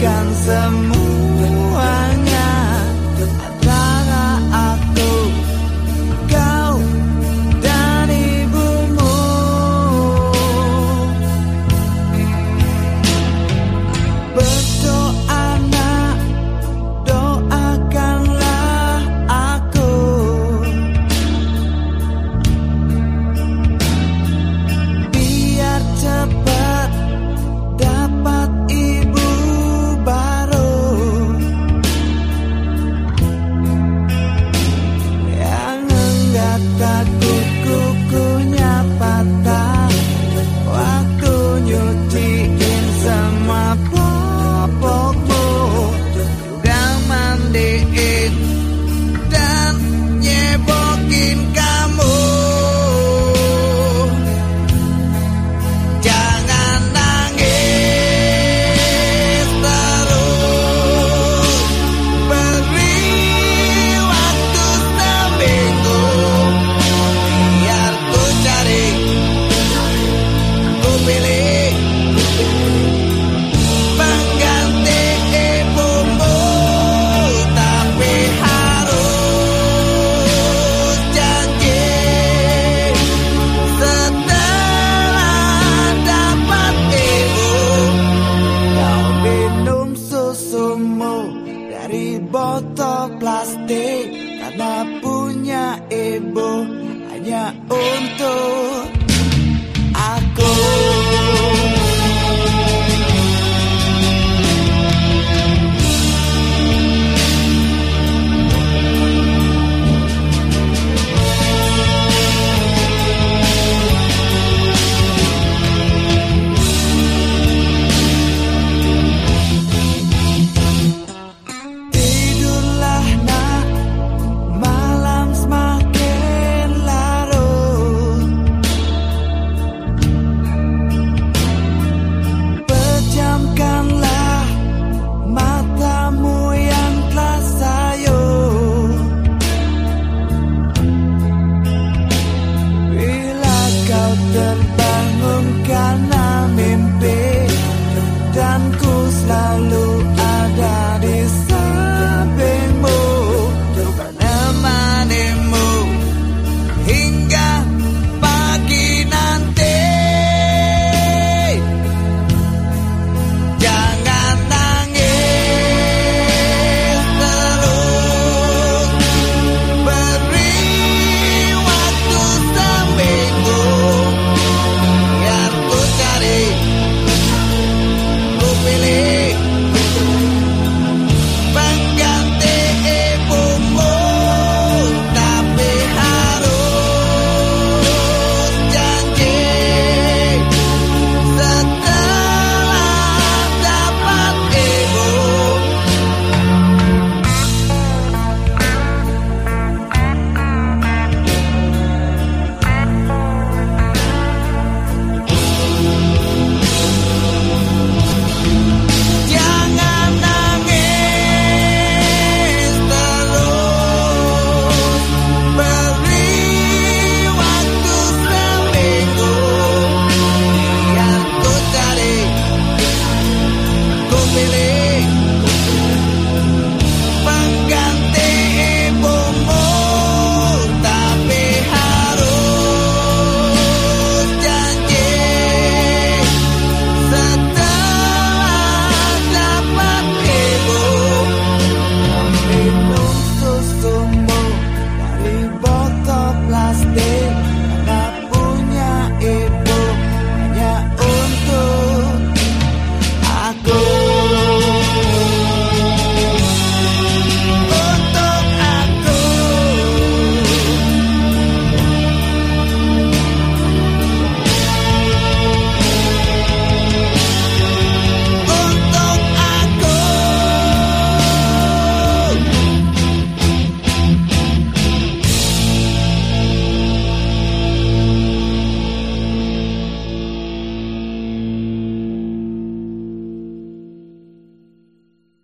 干什么 punto Really.